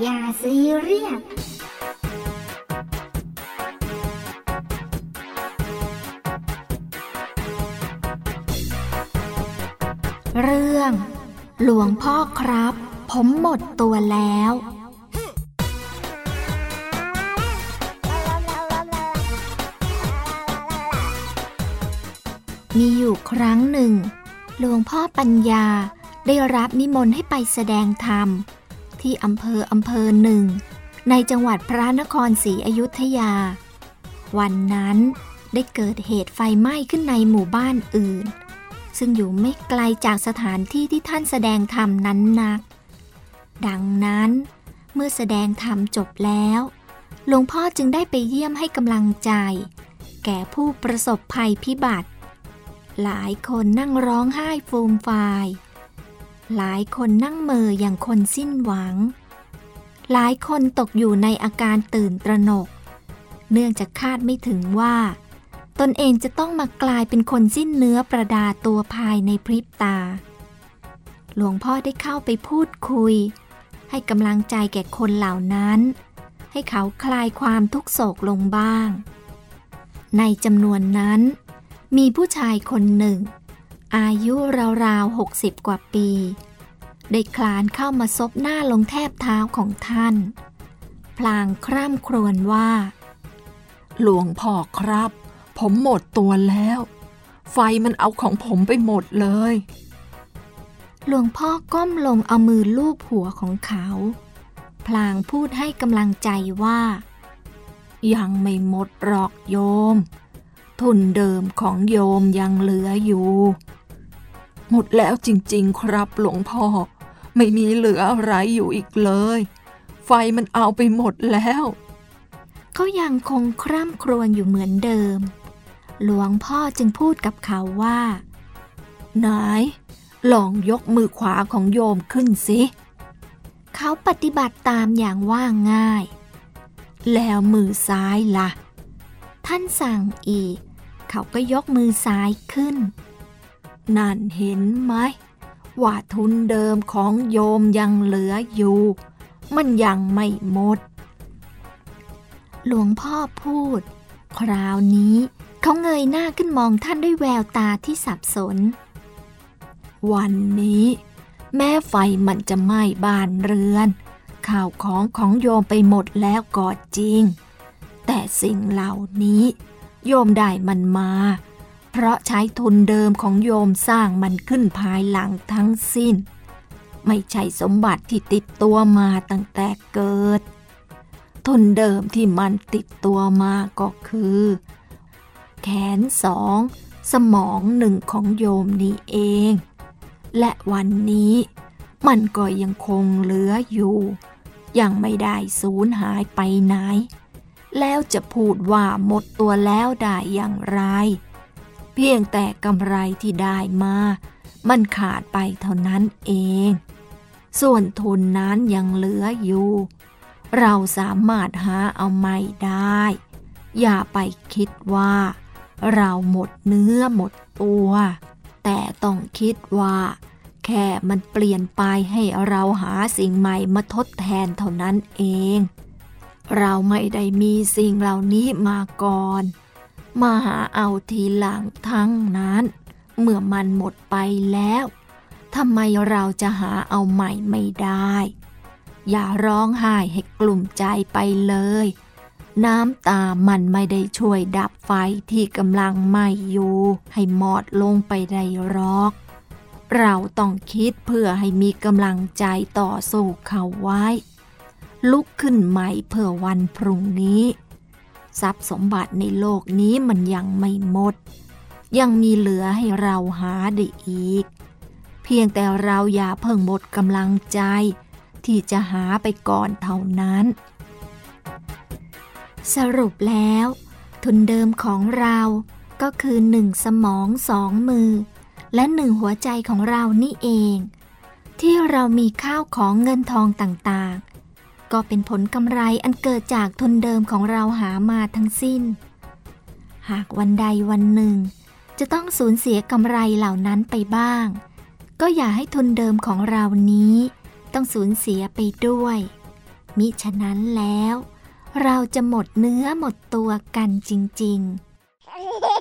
อย่าซีเรียสเรื่อง หลวงพ่อครับ ผมหมดตัวแล้ว มีอยู่ครั้งหนึ่ง หลวงพ่อปัญญาได้รับนิมนต์ให้ไปแสดงธรรม ที่อำเภออำเภอหนึ่ง ในจังหวัดพระนครศรีอยุธยา วันนั้นได้เกิดเหตุไฟไหม้ขึ้นในหมู่บ้านอื่น ซึ่งอยู่ไม่ไกลจากสถานที่ที่ท่านแสดงธรรมนั้นนัก ดังนั้น เมื่อแสดงธรรมจบแล้ว หลวงพ่อจึงได้ไปเยี่ยมให้กำลังใจ แก่ผู้ประสบภัยพิบัติ หลายคนนั่งร้องไห้ฟูมฟาย หลายคนนั่งเมออย่างคนสิ้นหวัง หลายคนตกอยู่ในอาการตื่นตระหนก เนื่องจากคาดไม่ถึงว่า ตนเองจะต้องมากลายเป็นคนสิ้นเนื้อประดาตัวภายในพริบตา หลวงพ่อได้เข้าไปพูดคุย ให้กำลังใจแก่คนเหล่านั้น ให้เขาคลายความทุกโศกลงบ้าง ในจำนวนนั้น มีผู้ชายคนหนึ่ง อายุราวๆหกสิบกว่าปี ได้คลานเข้ามาซบหน้าลงแทบเท้าของท่าน พลางคร่ำครวญว่า หลวงพ่อครับ ผมหมดตัวแล้ว ไฟมันเอาของผมไปหมดเลย หลวงพ่อก้มลงเอามือลูบหัวของเขา พลางพูดให้กำลังใจว่า ยังไม่หมดหรอกโยมทุนเดิมของโยมยังเหลืออยู่ หมดแล้วจริงๆ ครับหลวงพ่อ ไม่มีเหลืออะไรอยู่อีกเลย ไฟมันเอาไปหมดแล้ว เขายังคงคร่ำครวญอยู่เหมือนเดิม หลวงพ่อจึงพูดกับเขาว่าไหนลองยกมือขวาของโยมขึ้นสิ เขาปฏิบัติตามอย่างว่าง่าย แล้วมือซ้ายล่ะ ท่านสั่งอีก เขาก็ยกมือซ้ายขึ้น นั่นเห็นไหมว่าทุนเดิมของโยมยังเหลืออยู่ มันยังไม่หมด หลวงพ่อพูด คราวนี้เขาเงยหน้าขึ้นมองท่านด้วยแววตาที่สับสน วันนี้ แม้ไฟมันจะไหม้บ้านเรือน ข่าวของของโยมไปหมดแล้วก็จริง แต่สิ่งเหล่านี้ โยมได้มันมา เพราะใช้ทุนเดิมของโยมสร้างมันขึ้นภายหลังทั้งสิ้น ไม่ใช่สมบัติที่ติดตัวมาตั้งแต่เกิด ทุนเดิมที่มันติดตัวมาก็คือ แขนสองสมองหนึ่งของโยมนี่เอง และวันนี้มันก็ยังคงเหลืออยู่ ยังไม่ได้สูญหายไปไหน แล้วจะพูดว่าหมดตัวแล้วได้อย่างไร เพียงแต่กำไรที่ได้มา มันขาดไปเท่านั้นเอง ส่วนทุนนั้นยังเหลืออยู่ เราสามารถหาเอาไม่ได้ อย่าไปคิดว่า เราหมดเนื้อหมดตัว แต่ต้องคิดว่า แค่มันเปลี่ยนไปให้เราหาสิ่งใหม่มาทดแทนเท่านั้นเอง เราไม่ได้มีสิ่งเหล่านี้มาก่อน มาหาเอาทีหลังทั้งนั้น เมื่อมันหมดไปแล้วทำไมเราจะหาเอาใหม่ไม่ได้ อย่าร้องไห้ให้กลุ่มใจไปเลย น้ำตามันไม่ได้ช่วยดับไฟที่กำลังไหม้อยู่ ให้หมอดลงไปได้รอก เราต้องคิดเพื่อให้มีกำลังใจต่อสู้เขาไว้ ลุกขึ้นใหม่เพื่อวันพรุ่งนี้ ทรัพย์สมบัติในโลกนี้มันยังไม่หมด ยังมีเหลือให้เราหาได้อีก เพียงแต่เราอย่าเพิ่งหมดกำลังใจ ที่จะหาไปก่อนเท่านั้น สรุปแล้ว ทุนเดิมของเราก็คือหนึ่งสมองสองมือ และหนึ่งหัวใจของเรานี่เอง ที่เรามีข้าวของเงินทองต่างๆ ก็เป็นผลกำไรอันเกิดจากทุนเดิมของเราหามาทั้งสิ้น หากวันใดวันหนึ่ง จะต้องสูญเสียกำไรเหล่านั้นไปบ้าง ก็อย่าให้ทุนเดิมของเรานี้ ต้องสูญเสียไปด้วย มิฉะนั้นแล้ว เราจะหมดเนื้อหมดตัวกันจริง ๆ